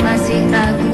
masih aku.